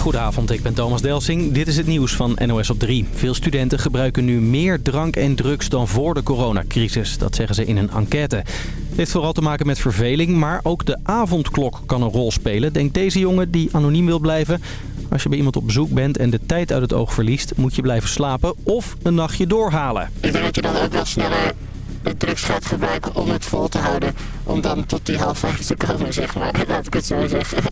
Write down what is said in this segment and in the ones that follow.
Goedenavond, ik ben Thomas Delsing. Dit is het nieuws van NOS op 3. Veel studenten gebruiken nu meer drank en drugs dan voor de coronacrisis. Dat zeggen ze in een enquête. Het heeft vooral te maken met verveling, maar ook de avondklok kan een rol spelen. Denkt deze jongen die anoniem wil blijven. Als je bij iemand op bezoek bent en de tijd uit het oog verliest... moet je blijven slapen of een nachtje doorhalen. Ik denk dat je dan ook wel sneller drugs gaat gebruiken om het vol te houden. Om dan tot die half vijf te komen, zeg maar. Laat ik het zo zeggen.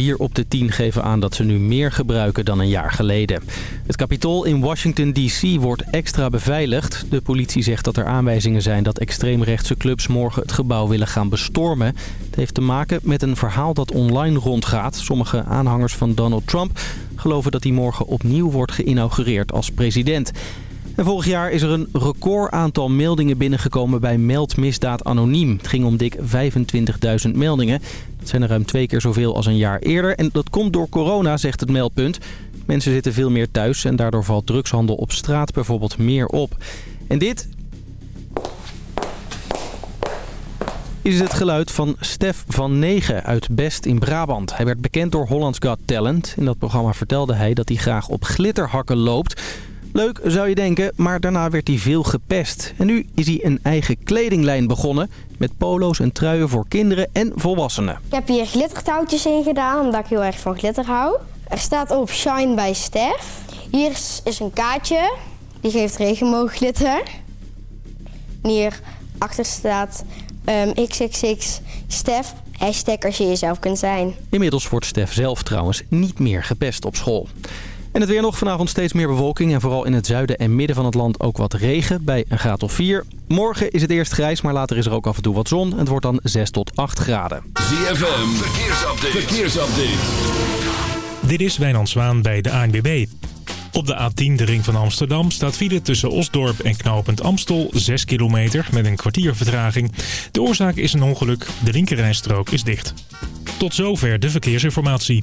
Vier op de tien geven aan dat ze nu meer gebruiken dan een jaar geleden. Het kapitool in Washington D.C. wordt extra beveiligd. De politie zegt dat er aanwijzingen zijn dat extreemrechtse clubs morgen het gebouw willen gaan bestormen. Het heeft te maken met een verhaal dat online rondgaat. Sommige aanhangers van Donald Trump geloven dat hij morgen opnieuw wordt geïnaugureerd als president. En vorig jaar is er een record aantal meldingen binnengekomen bij Meld Misdaad Anoniem. Het ging om dik 25.000 meldingen. Dat zijn er ruim twee keer zoveel als een jaar eerder. En dat komt door corona, zegt het meldpunt. Mensen zitten veel meer thuis en daardoor valt drugshandel op straat bijvoorbeeld meer op. En dit is het geluid van Stef van Negen uit Best in Brabant. Hij werd bekend door Hollands Got Talent. In dat programma vertelde hij dat hij graag op glitterhakken loopt... Leuk zou je denken, maar daarna werd hij veel gepest. En nu is hij een eigen kledinglijn begonnen met polo's en truien voor kinderen en volwassenen. Ik heb hier glittertouwtjes in gedaan, omdat ik heel erg van glitter hou. Er staat op Shine bij Stef. Hier is, een kaartje, die geeft regenboogglitter. En hier achter staat um, XXX Stef, hashtag als je jezelf kunt zijn. Inmiddels wordt Stef zelf trouwens niet meer gepest op school. En het weer nog vanavond steeds meer bewolking en vooral in het zuiden en midden van het land ook wat regen bij een graad of 4. Morgen is het eerst grijs, maar later is er ook af en toe wat zon. Het wordt dan 6 tot 8 graden. ZFM, verkeersupdate. verkeersupdate. Dit is Wijnand Zwaan bij de ANBB. Op de A10, de ring van Amsterdam, staat file tussen Osdorp en Knopend Amstel 6 kilometer met een kwartier vertraging. De oorzaak is een ongeluk, de linkerrijstrook is dicht. Tot zover de verkeersinformatie.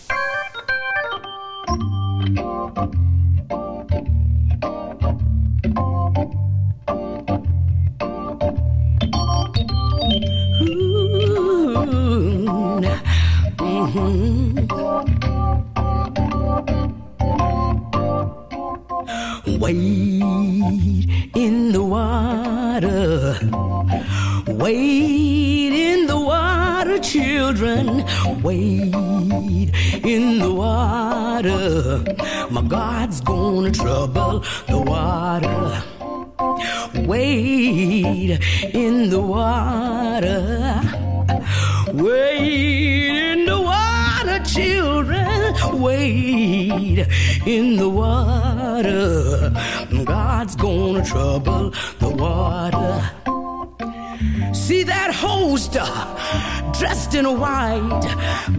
In white.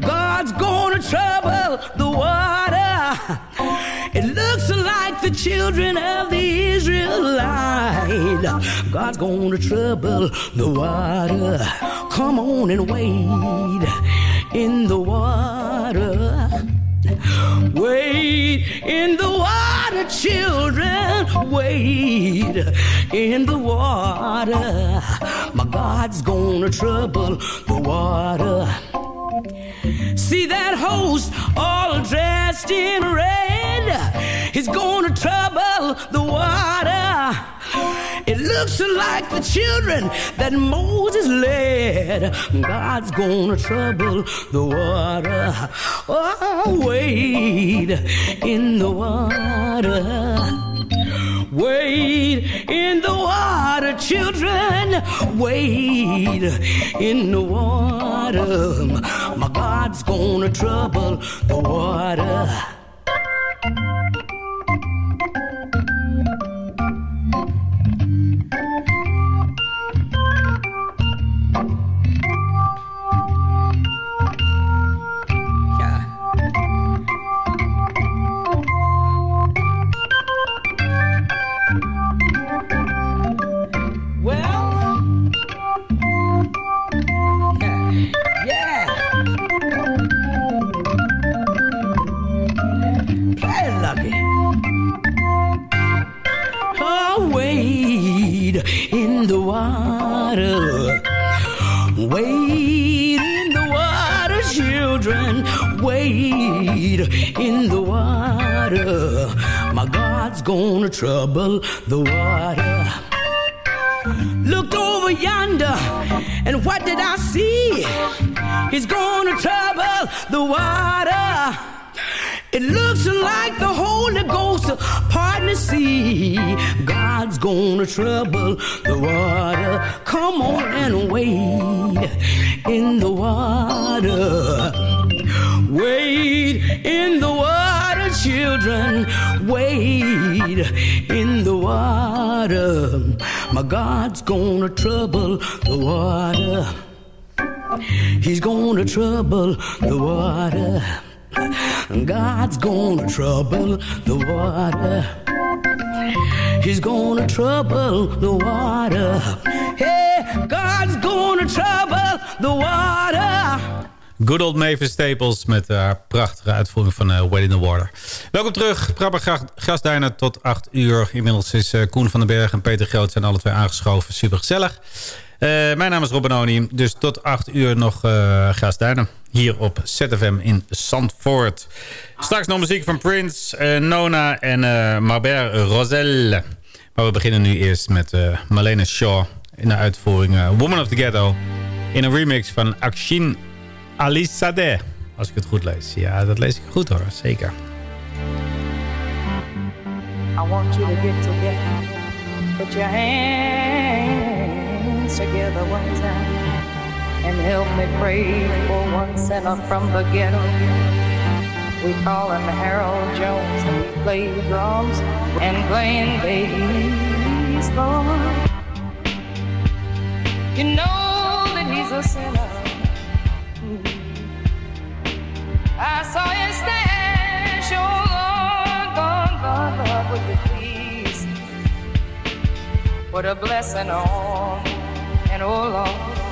God's gonna trouble the water. It looks like the children of the Israelite. God's gonna trouble the water. Come on and wade in the water. Wade in the water, children. Wade in the water. My God's gonna trouble water. See that host all dressed in red? He's gonna trouble the water. It looks like the children that Moses led. God's gonna trouble the water. Oh, wade in the water. Wade in the water, children. Wade in the water. My God's gonna trouble the water. Trouble the water. Come on and wade in the water. Wade in the water, children. Wade in the water. My God's gonna trouble the water. He's gonna trouble the water. God's gonna trouble the water. He's gonna trouble the water. Hey, God's gonna trouble the water. Good old Mavis Staples met haar prachtige uitvoering van uh, in the Water. Welkom terug, Prabber Grasduinen tot 8 uur. Inmiddels is uh, Koen van den Berg en Peter Groot zijn alle twee aangeschoven. Super gezellig. Uh, mijn naam is Robin Oni, dus tot 8 uur nog uh, Grasduinen. Hier op ZFM in Zandvoort. Straks nog muziek van Prince, uh, Nona en uh, Marbert Roselle. Maar we beginnen nu eerst met uh, Marlene Shaw in de uitvoering Woman of the Ghetto. In een remix van Akshin Alisade. Als ik het goed lees. Ja, dat lees ik goed hoor, zeker. I want you to get together. Put your hands together one time. And help me pray for one sinner from the ghetto. We call him Harold Jones and he plays drums and playing bass, Lord. You know that he's a sinner. I saw you stash, oh Lord, Lord, Lord, Lord, would you please put a blessing on and oh Lord.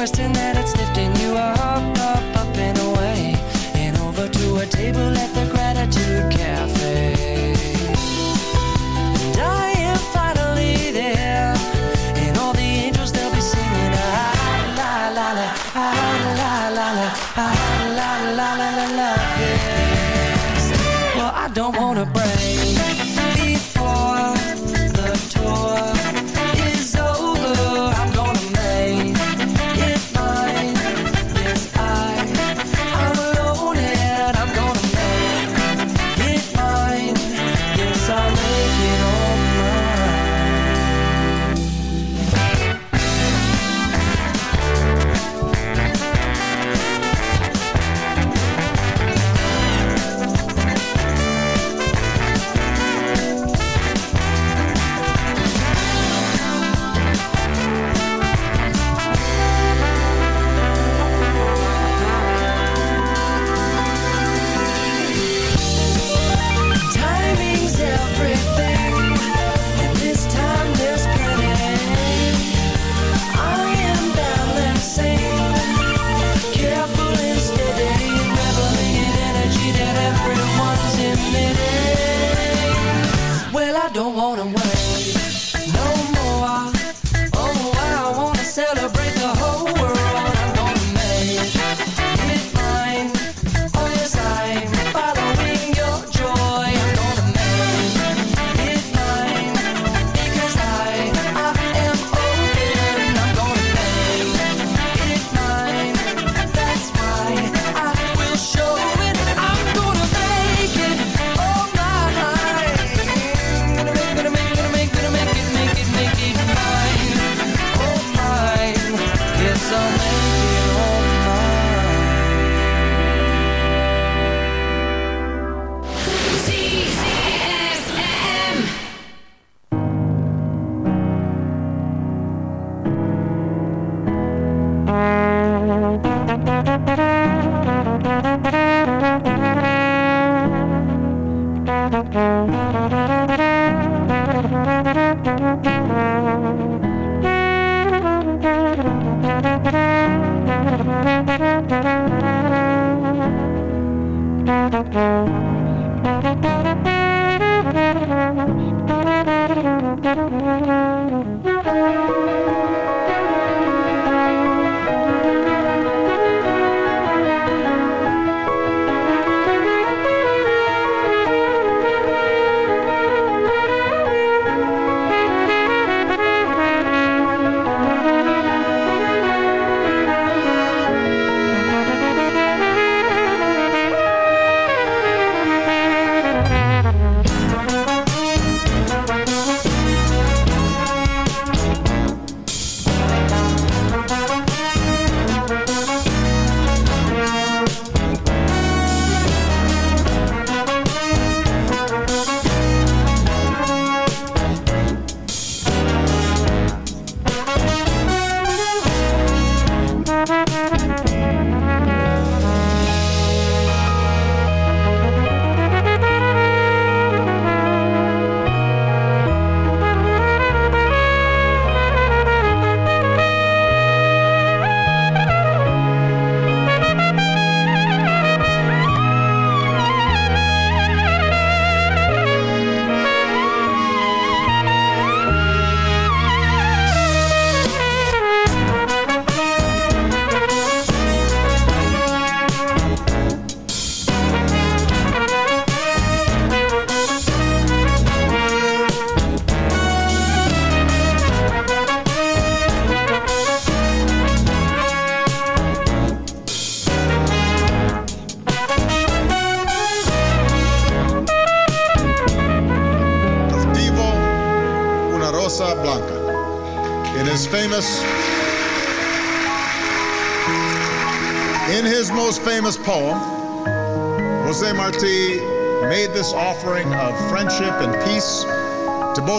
question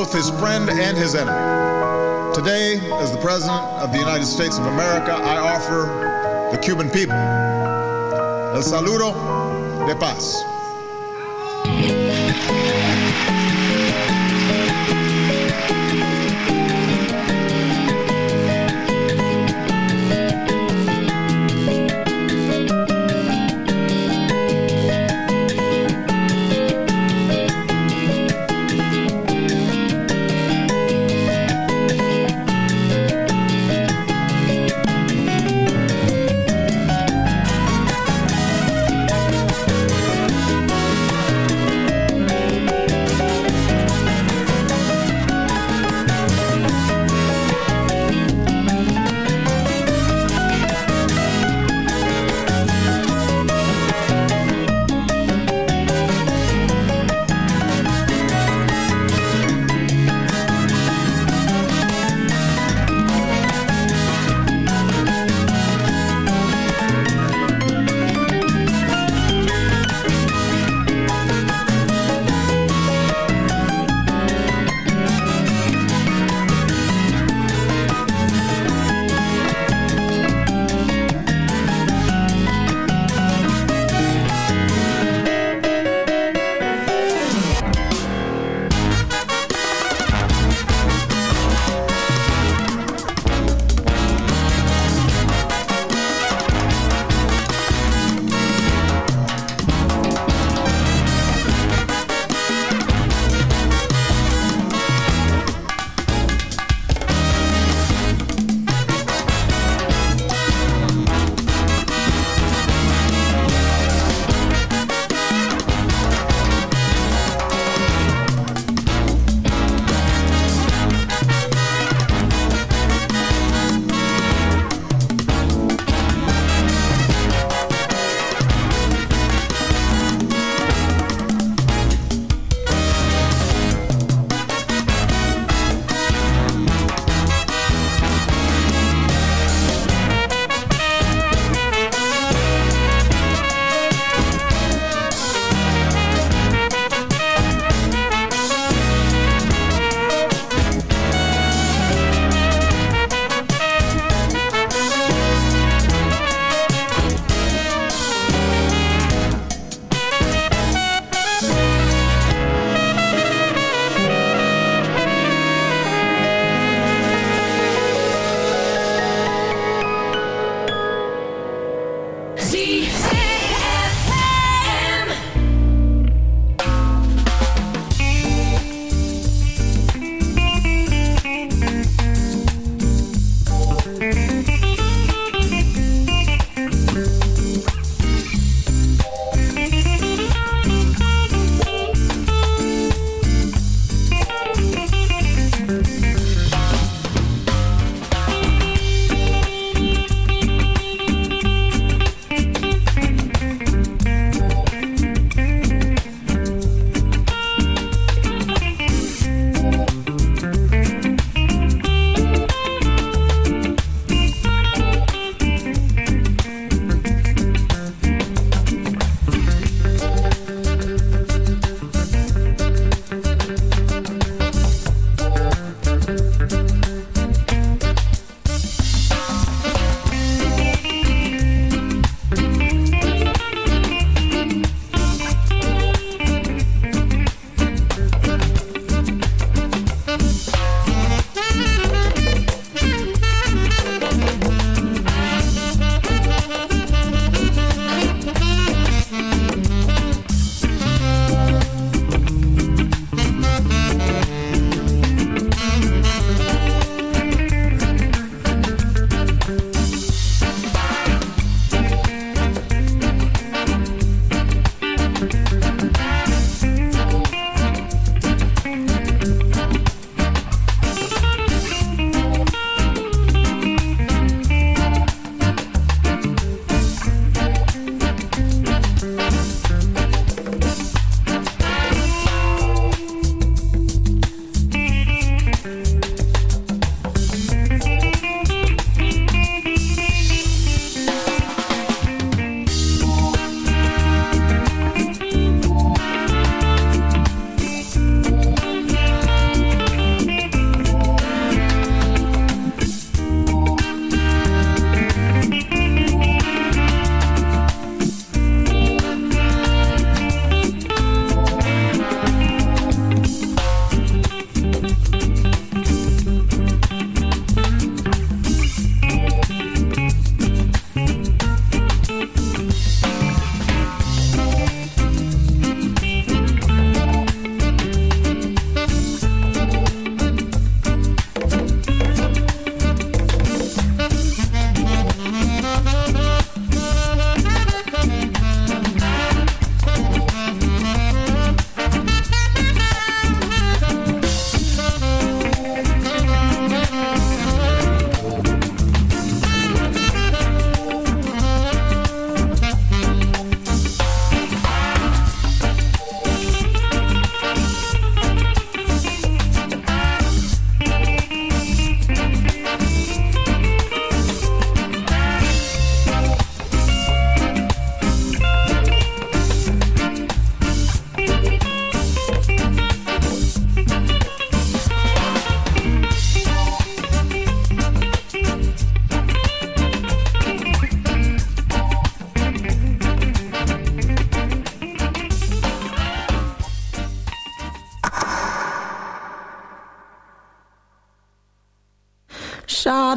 both his friend and his enemy. Today, as the President of the United States of America, I offer the Cuban people el saludo de paz.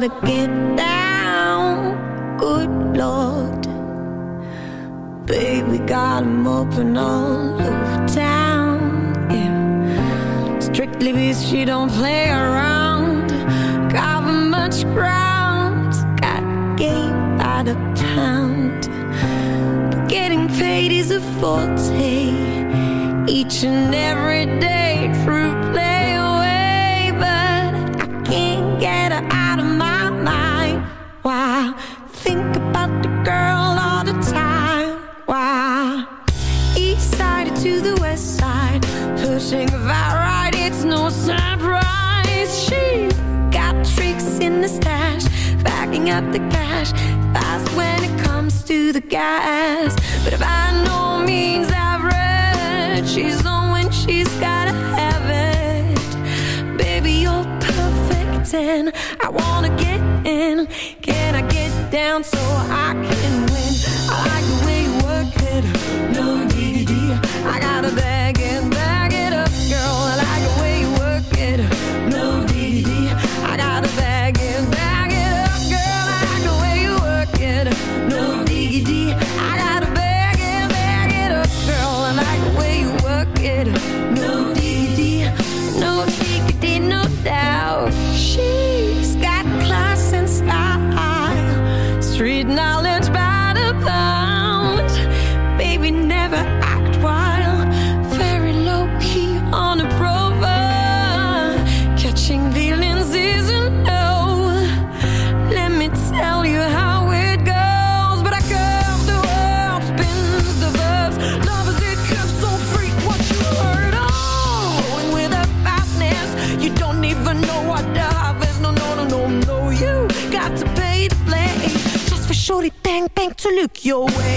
wanna get pretend I wanna get in. Can I get down so I can your way.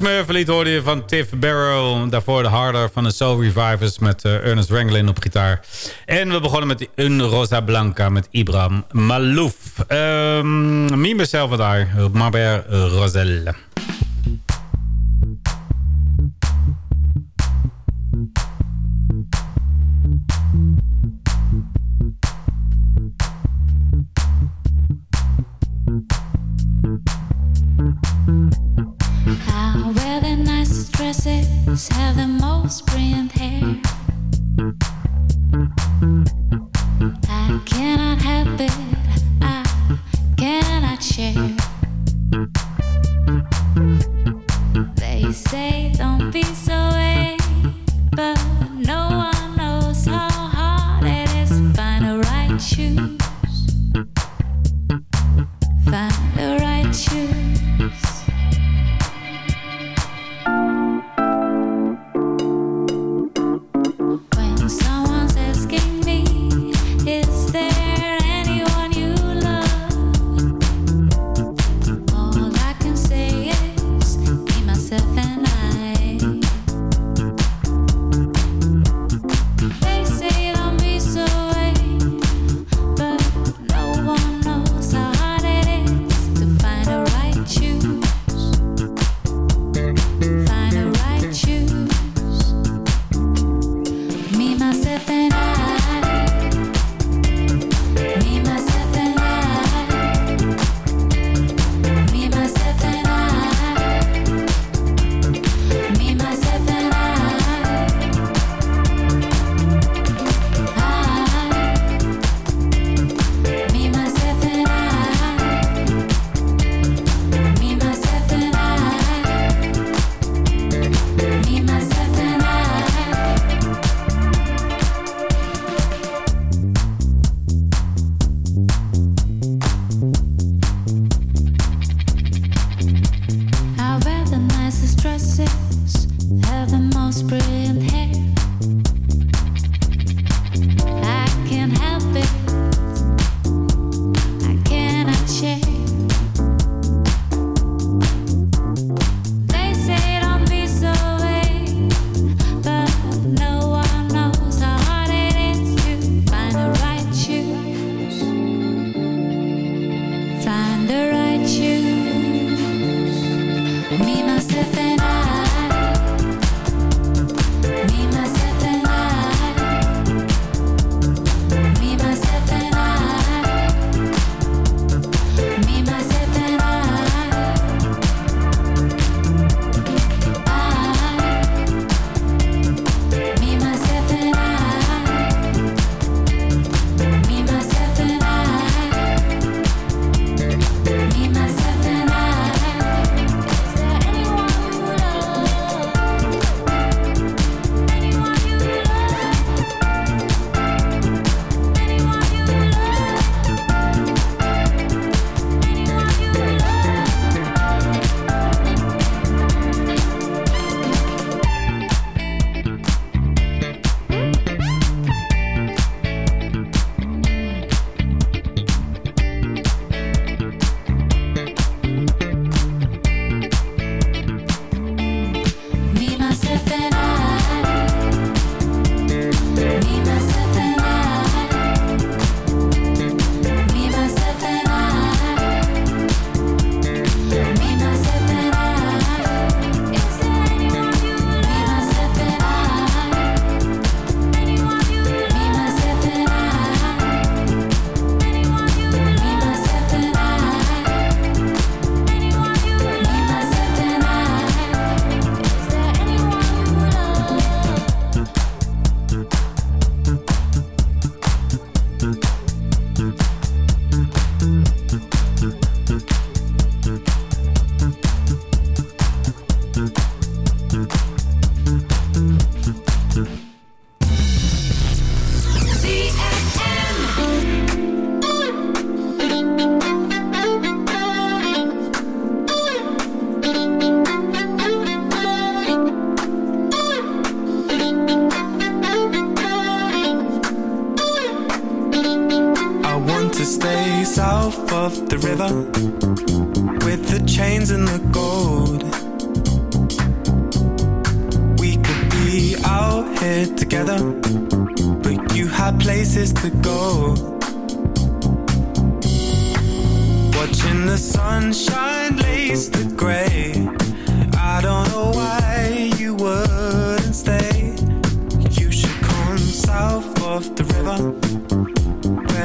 Smurflied hoorde je van Tiff Barrow. Daarvoor de Harder van de Soul Revivers met eh, Ernest Ranglin op gitaar. En we begonnen met Un Rosa Blanca met Ibrahim Malouf. Um, Mime zelf daar, Maber Roselle. princesses have the most brilliant hair.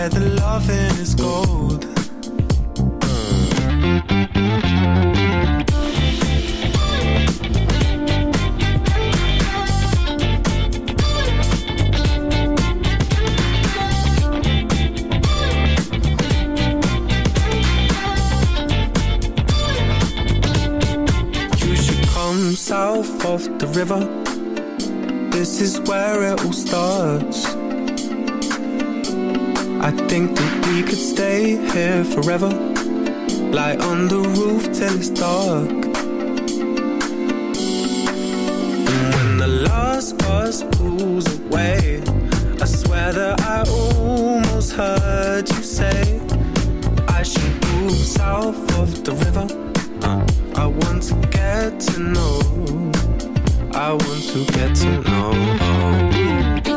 The loving is gold. You should come south of the river. This is where it all starts. I think that we could stay here forever. Lie on the roof till it's dark. And when the last bus pulls away, I swear that I almost heard you say, I should move south of the river. I want to get to know. I want to get to know.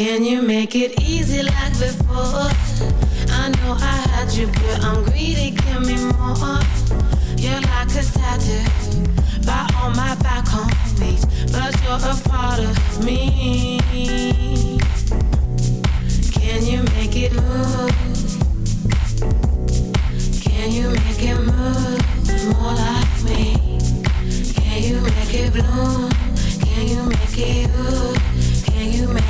Can you make it easy like before? I know I had you, but I'm greedy, give me more. You're like a tattoo, right on my back home beach, but you're a part of me. Can you make it move? Can you make it move more like me? Can you make it bloom? Can you make it ooh? Can you make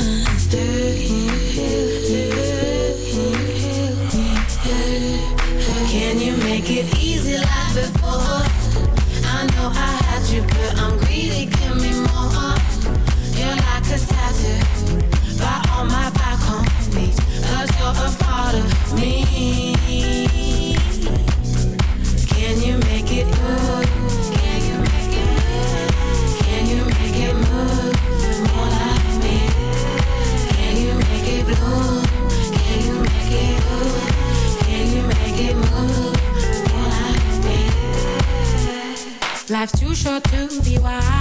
too short to be wise.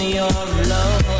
Your love.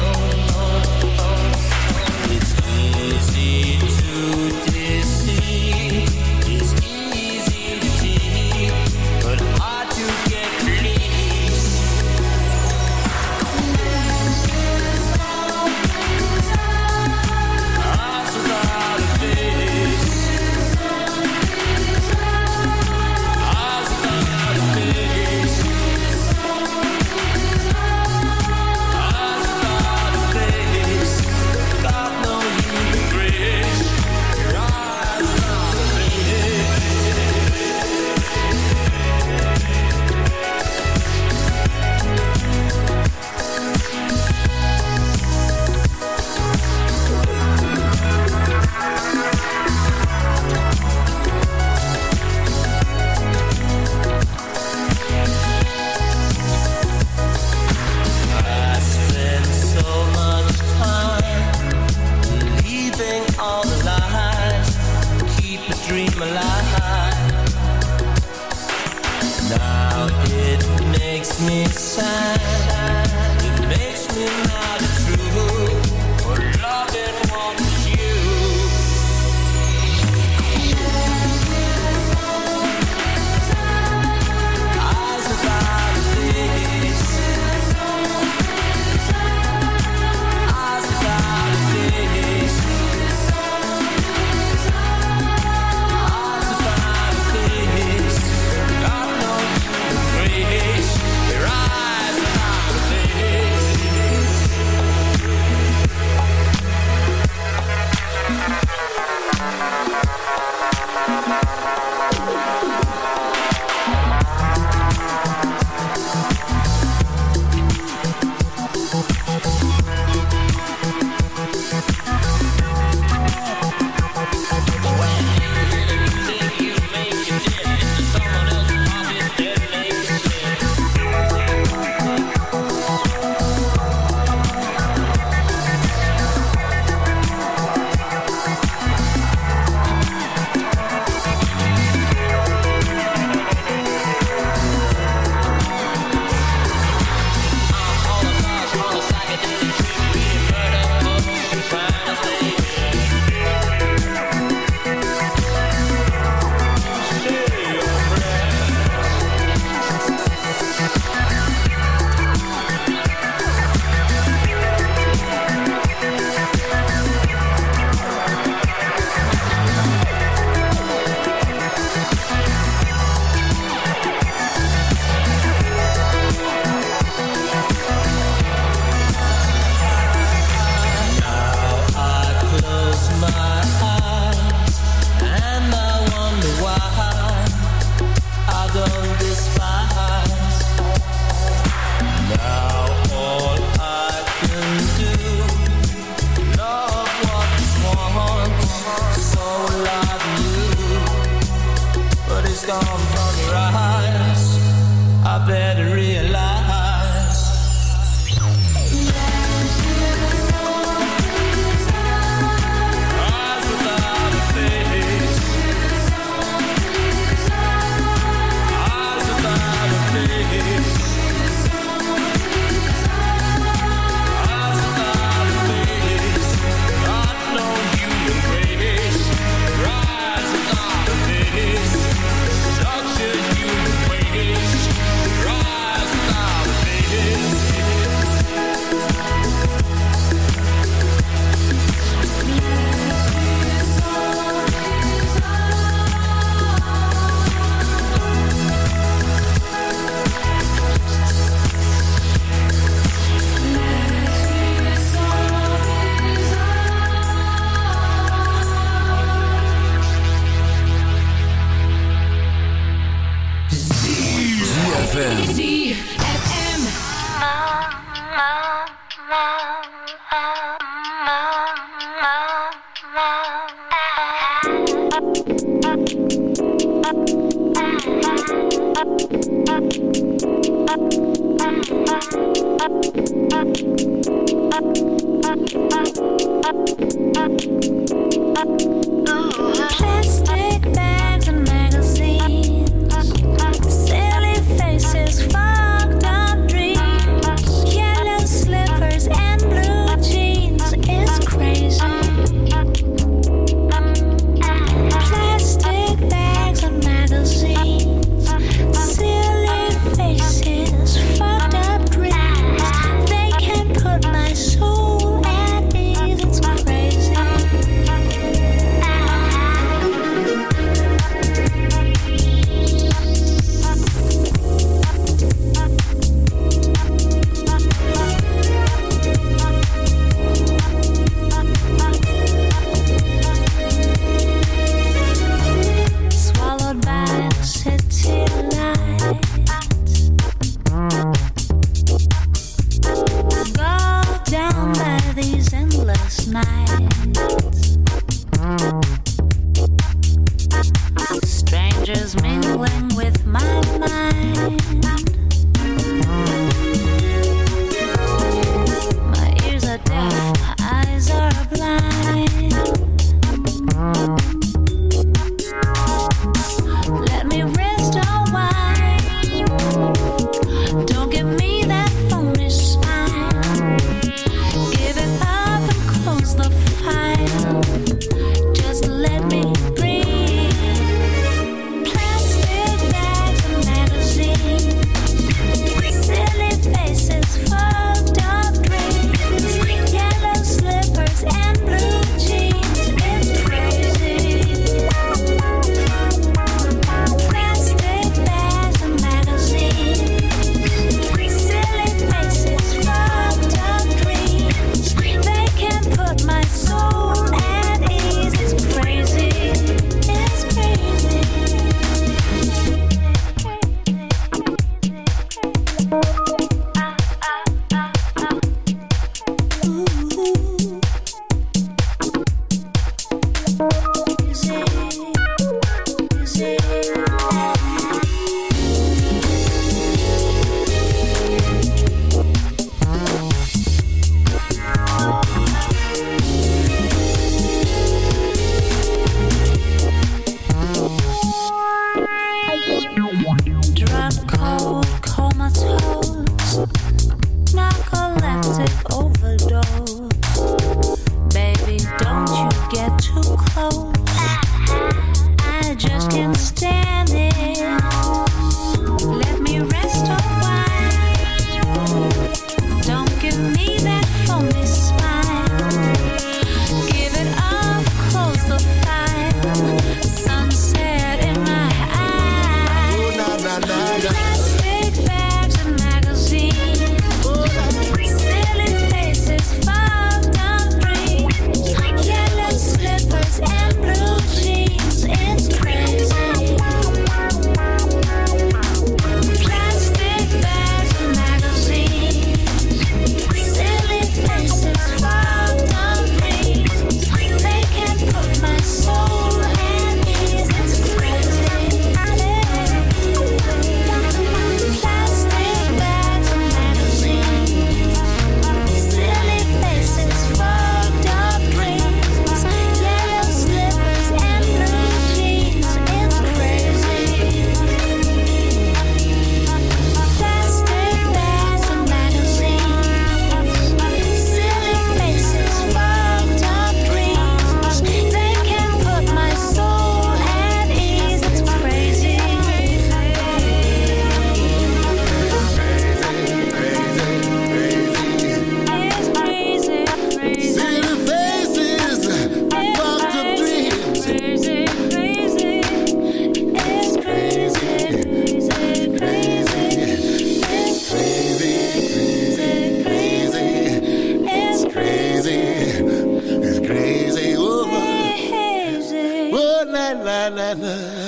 la la la.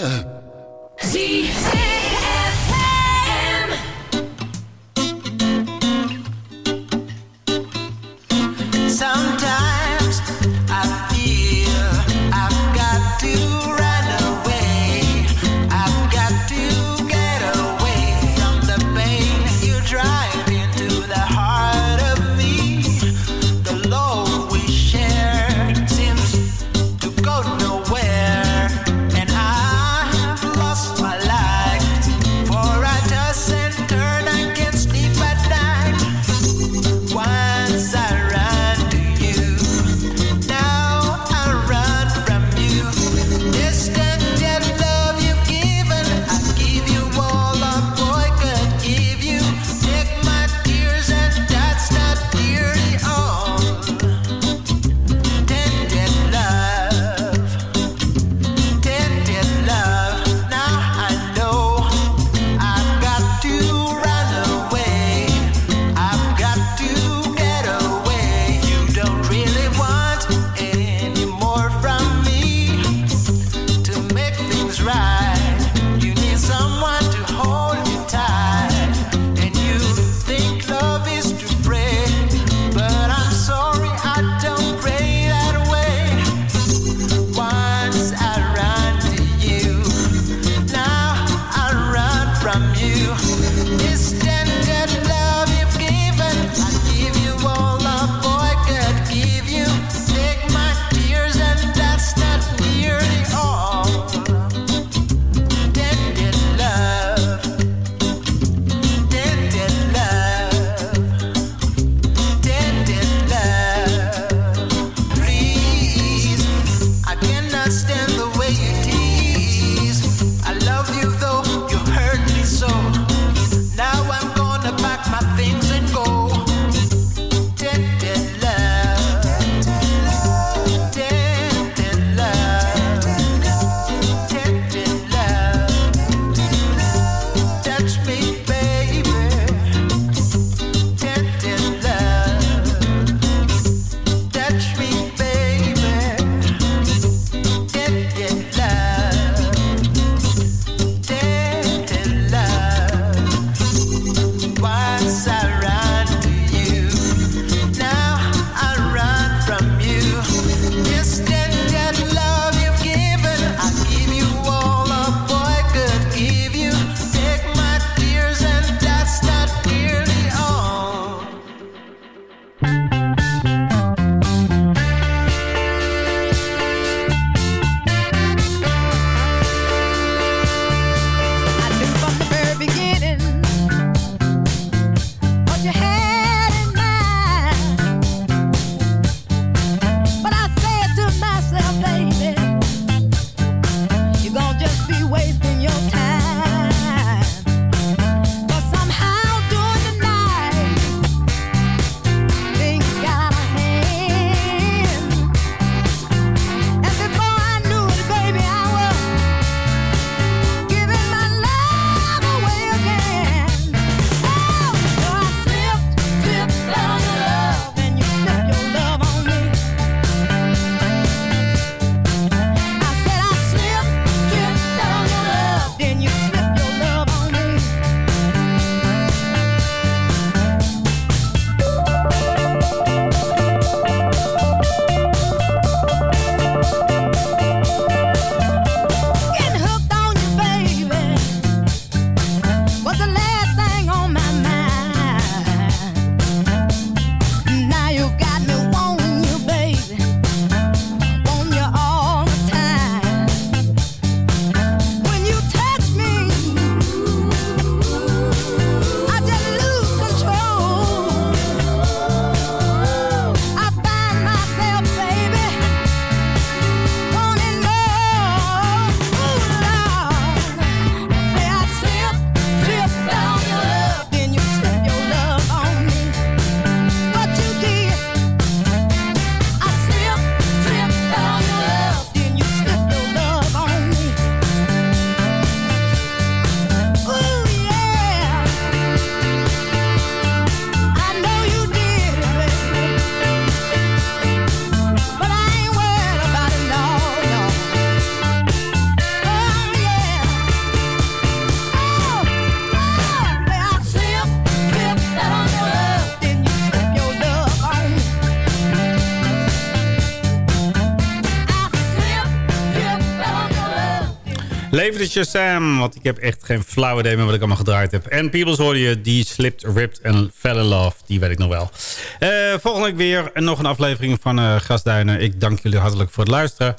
de Sam, ehm, Want ik heb echt geen flauw idee meer wat ik allemaal gedraaid heb. En Peebles hoorde je, die slipped, ripped en fell in love. Die weet ik nog wel. Eh, volgende week weer nog een aflevering van eh, uh, Gasduinen. Ik dank jullie hartelijk voor het luisteren.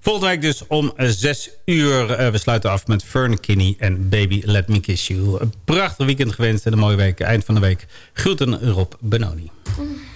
Volgende week dus om eh, 6 uur. We sluiten af met Fern Kinney en Baby Let Me Kiss You. Een prachtig weekend gewenst en een mooie week. Eind van de week. Groeten Rob Benoni. Mm.